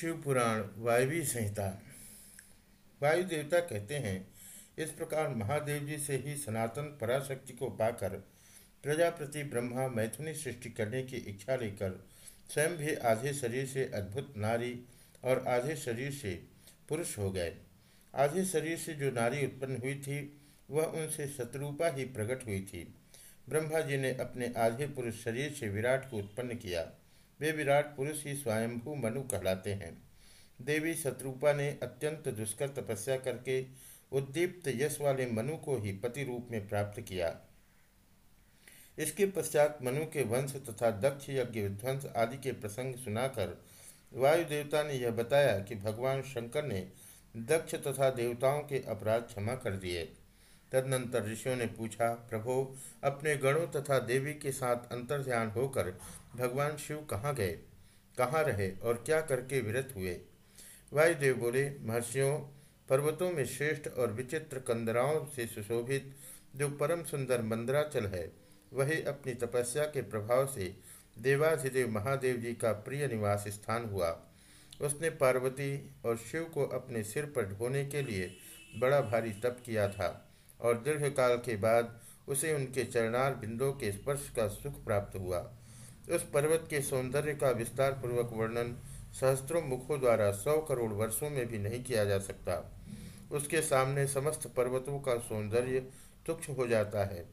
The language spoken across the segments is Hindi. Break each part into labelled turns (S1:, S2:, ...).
S1: शिव पुराण, वायवी संहिता। वायु देवता कहते हैं, इस प्रकार महादेव जी से ही सनातन पराशक्ति को पाकर, प्रजापति ब्रह्मा मैथुनी सृष्टि करने की इच्छा लेकर, स्वयं भी आधे शरीर से अद्भुत नारी और आधे शरीर से पुरुष हो गए। आधे शरीर से जो नारी उत्पन्न हुई थी, वह उनसे शत्रुपा ही प्रकट हुई थी। ब्रह्मा जी ने अपने आधे पुरुष शरीर से विराट को उत्पन्न किया। वे विराट पुरुष ही स्वयंभू मनु कहलाते हैं। देवी शत्रुपा ने अत्यंत दुष्कर तपस्या करके उद्दीप्त यश वाले मनु को ही पति रूप में प्राप्त किया। इसके पश्चात मनु के वंश तथा दक्ष यज्ञ, विध्वंस आदि के प्रसंग सुनाकर वायु देवता ने यह बताया कि भगवान शंकर ने दक्ष तथा देवताओं के अपराध क्षमा कर दिए। तदनंतर ऋषियों ने पूछा, प्रभो, अपने गणों तथा देवी के साथ अंतर ध्यान होकर भगवान शिव कहाँ गए? कहाँ रहे और क्या करके विरत हुए? वायुदेव बोले, महर्षियों, पर्वतों में श्रेष्ठ और विचित्र कंदराओं से सुशोभित जो परम सुंदर मंदराचल है, वही अपनी तपस्या के प्रभाव से देवाधिदेव महादेव जी का प्रिय निवास स्थान हुआ। उसने पार्वती और शिव को अपने सिर पर ढोने के लिए बड़ा भारी तप किया था। और दीर्घ काल के बाद उसे उनके चरणार बिंदों के स्पर्श का सुख प्राप्त हुआ। उस पर्वत के सौंदर्य का विस्तार पूर्वक वर्णन सहस्त्रों मुखों द्वारा सौ करोड़ वर्षों में भी नहीं किया जा सकता। उसके सामने समस्त पर्वतों का सौंदर्य तुक्ष हो जाता है।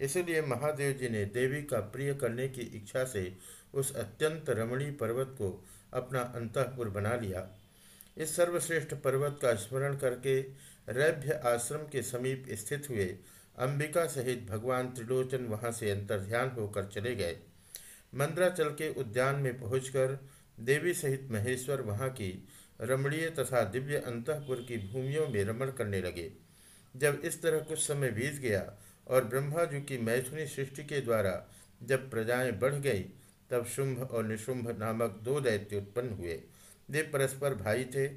S1: इसलिए महादेव जी ने देवी का प्रिय करने की इच्छा से उस अत्यंत रमणीय पर्वत को अपना अंतपुर बना लिया। इस सर्वश्रेष्ठ पर्वत का स्मरण करके रैभ्य आश्रम के समीप स्थित हुए। अंबिका सहित भगवान त्रिलोचन वहाँ से अंतर्ध्यान होकर चले गए। मंद्राचल के उद्यान में पहुंचकर देवी सहित महेश्वर वहाँ की रमणीय तथा दिव्य अंतपुर की भूमियों में रमण करने लगे। जब इस तरह कुछ समय बीत गया और ब्रह्मा जी की मैथुनी सृष्टि के द्वारा जब प्रजाएँ बढ़ गई, तब शुंभ और निशुंभ नामक दो दैत्य उत्पन्न हुए। वे परस्पर भाई थे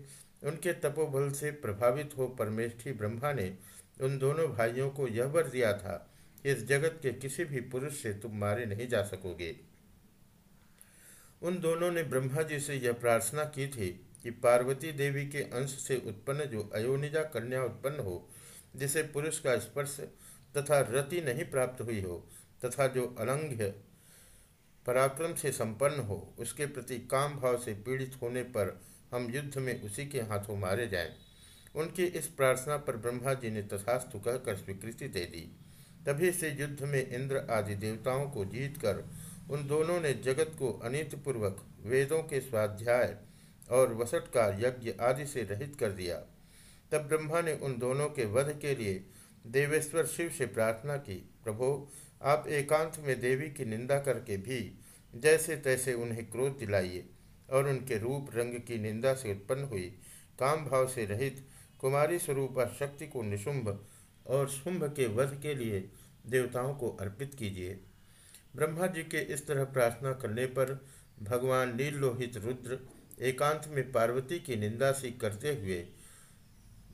S1: उनके तपोबल से प्रभावित हो परमेष्ठी ब्रह्मा ने उन दोनों भाइयों को यह वर दिया था, इस जगत के किसी भी पुरुष से तुम मारे नहीं जा सकोगे। उन दोनों ने ब्रह्मा जी से यह प्रार्थना की थी कि पार्वती देवी के अंश से उत्पन्न जो अयोनिजा कन्या उत्पन्न हो, जिसे पुरुष का स्पर्श तथा रति नहीं प्राप्त हुई हो, तथा जो अलंघ्य पराक्रम से संपन्न हो, उसके प्रति काम भाव से पीड़ित होने पर हम युद्ध में उसी के हाथों मारे जाएँ। उनकी इस प्रार्थना पर ब्रह्मा जी ने तथास्तु कहकर स्वीकृति दे दी। तभी से युद्ध में इंद्र आदि देवताओं को जीतकर उन दोनों ने जगत को अनितपूर्वक वेदों के स्वाध्याय और वसट का यज्ञ आदि से रहित कर दिया। तब ब्रह्मा ने उन दोनों के वध के लिए देवेश्वर शिव से प्रार्थना की, प्रभो, आप एकांत में देवी की निंदा करके भी जैसे तैसे उन्हें क्रोध दिलाइए। और उनके रूप रंग की निंदा से उत्पन्न हुई। काम भाव से रहित कुमारी स्वरूपा शक्ति को निशुंभ और शुंभ के वध के लिए देवताओं को अर्पित कीजिए। ब्रह्मा जी के इस तरह प्रार्थना करने पर भगवान नीलोहित रुद्र एकांत में पार्वती की निंदा सी करते हुए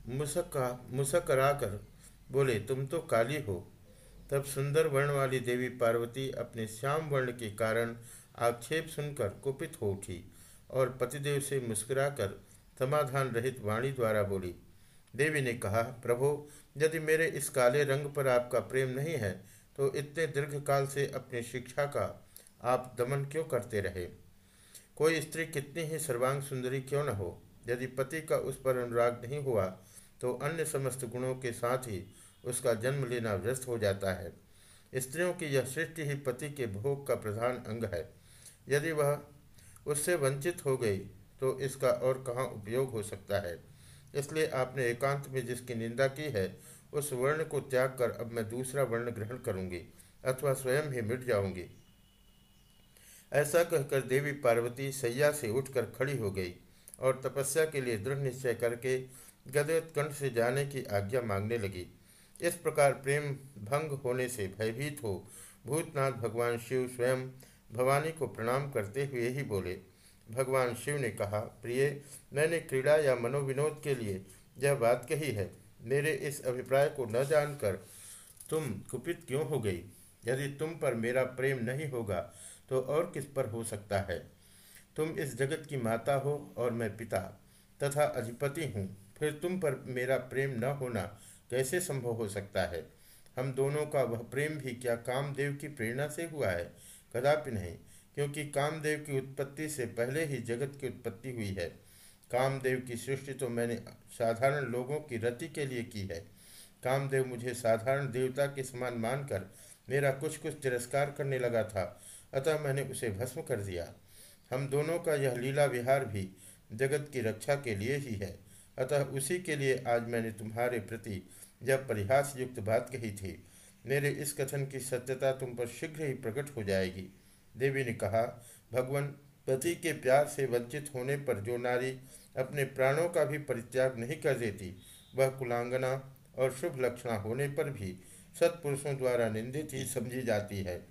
S1: मुसका, मुसकराकर बोले, तुम तो काली हो। तब सुंदर वर्ण वाली देवी पार्वती अपने श्याम वर्ण के कारण आक्षेप सुनकर कुपित हो उठी। और पतिदेव से मुस्कुराकर समाधान रहित वाणी द्वारा बोली, देवी ने कहा, प्रभो, यदि मेरे इस काले रंग पर आपका प्रेम नहीं है तो इतने दीर्घ काल से अपनी शिक्षा का आप दमन क्यों करते रहे? कोई स्त्री कितनी ही सर्वांग सुंदरी क्यों न हो? यदि पति का उस पर अनुराग नहीं हुआ तो अन्य समस्त गुणों के साथ ही उसका जन्म लेना व्यस्त हो जाता है। स्त्रियों की यह सृष्टि ही पति के भोग का प्रधान अंग है। यदि वह उससे वंचित हो गई तो इसका और कहाँ उपयोग हो सकता है? इसलिए आपने एकांत में जिसकी निंदा की है, उस वर्ण को त्याग कर अब मैं दूसरा वर्ण ग्रहण करूँगी, अथवा स्वयं ही मिट जाऊँगी। ऐसा कहकर देवी पार्वती सैया से उठकर खड़ी हो गई और तपस्या के लिए दृढ़ निश्चय करके गदोत्कंठ से जाने की आज्ञा मांगने लगी। इस प्रकार प्रेम भंग होने से भयभीत हो, भूतनाथ भगवान शिव स्वयं भवानी को प्रणाम करते हुए ही बोले, भगवान शिव ने कहा, प्रिय, मैंने क्रीड़ा या मनोविनोद के लिए यह बात कही है। मेरे इस अभिप्राय को न जानकर तुम कुपित क्यों हो गई? यदि तुम पर मेरा प्रेम नहीं होगा तो और किस पर हो सकता है? तुम इस जगत की माता हो और मैं पिता तथा अधिपति हूँ। फिर तुम पर मेरा प्रेम न होना कैसे संभव हो सकता है? हम दोनों का वह प्रेम भी क्या कामदेव की प्रेरणा से हुआ है? कदापि नहीं, क्योंकि कामदेव की उत्पत्ति से पहले ही जगत की उत्पत्ति हुई है। कामदेव की सृष्टि तो मैंने साधारण लोगों की रति के लिए की है। कामदेव मुझे साधारण देवता के समान मानकर मेरा कुछ कुछ तिरस्कार करने लगा था, अतः मैंने उसे भस्म कर दिया। हम दोनों का यह लीला विहार भी जगत की रक्षा के लिए ही है, अतः उसी के लिए आज मैंने तुम्हारे प्रति यह परिहास युक्त बात कही थी। मेरे इस कथन की सत्यता तुम पर शीघ्र ही प्रकट हो जाएगी। देवी ने कहा, भगवान, पति के प्यार से वंचित होने पर जो नारी अपने प्राणों का भी परित्याग नहीं कर देती, वह कुलांगना और शुभ लक्षणा होने पर भी सत्पुरुषों द्वारा निंदित ही समझी जाती है।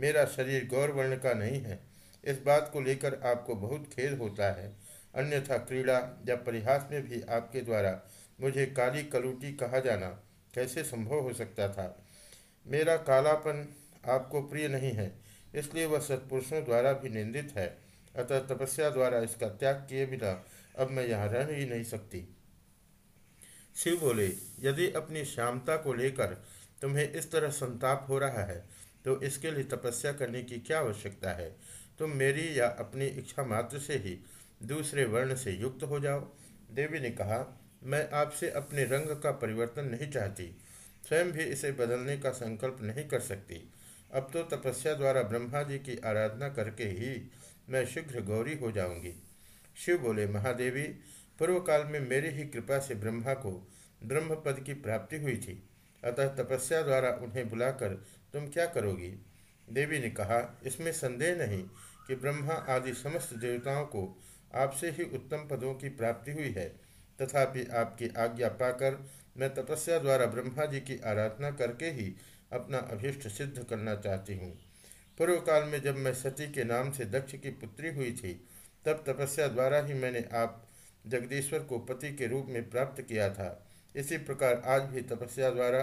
S1: मेरा शरीर गौरवर्ण का नहीं है। इस बात को लेकर आपको बहुत खेद होता है। अन्यथा क्रीड़ा या परिहास में भी आपके द्वारा मुझे काली कलूटी कहा जाना कैसे संभव हो सकता था? मेरा कालापन आपको प्रिय नहीं है, इसलिए वह सत्पुरुषों द्वारा भी निंदित है, अतः तपस्या द्वारा इसका त्याग किए बिना अब मैं यहाँ रह ही नहीं सकती। शिव बोले, यदि अपनी श्यामता को लेकर तुम्हें इस तरह संताप हो रहा है तो इसके लिए तपस्या करने की क्या आवश्यकता है? तुम मेरी या अपनी इच्छा मात्र से ही दूसरे वर्ण से युक्त हो जाओ। देवी ने कहा, मैं आपसे अपने रंग का परिवर्तन नहीं चाहती स्वयं भी इसे बदलने का संकल्प नहीं कर सकती। अब तो तपस्या द्वारा ब्रह्मा जी की आराधना करके ही मैं शीघ्र गौरी हो जाऊँगी। शिव बोले, महादेवी पूर्व काल में मेरी ही कृपा से ब्रह्मा को ब्रह्म पद की प्राप्ति हुई थी। अतः तपस्या द्वारा उन्हें बुलाकर तुम क्या करोगी? देवी ने कहा, इसमें संदेह नहीं कि ब्रह्मा आदि समस्त देवताओं को आपसे ही उत्तम पदों की प्राप्ति हुई है। तथापि आपकी आज्ञा पाकर मैं तपस्या द्वारा ब्रह्मा जी की आराधना करके ही अपना अभिष्ट सिद्ध करना चाहती हूँ। पूर्व काल में जब मैं सती के नाम से दक्ष की पुत्री हुई थी, तब तपस्या द्वारा ही मैंने आप जगदीश्वर को पति के रूप में प्राप्त किया था। इसी प्रकार आज भी तपस्या द्वारा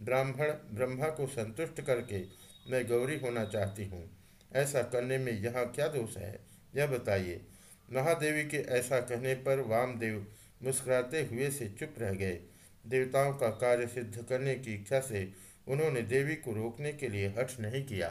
S1: ब्राह्मण ब्रह्मा को संतुष्ट करके मैं गौरी होना चाहती हूँ। ऐसा करने में यहाँ क्या दोष है, यह बताइए। महादेवी के ऐसा कहने पर वामदेव मुस्कुराते हुए से चुप रह गए। देवताओं का कार्य सिद्ध करने की इच्छा से उन्होंने देवी को रोकने के लिए हठ नहीं किया।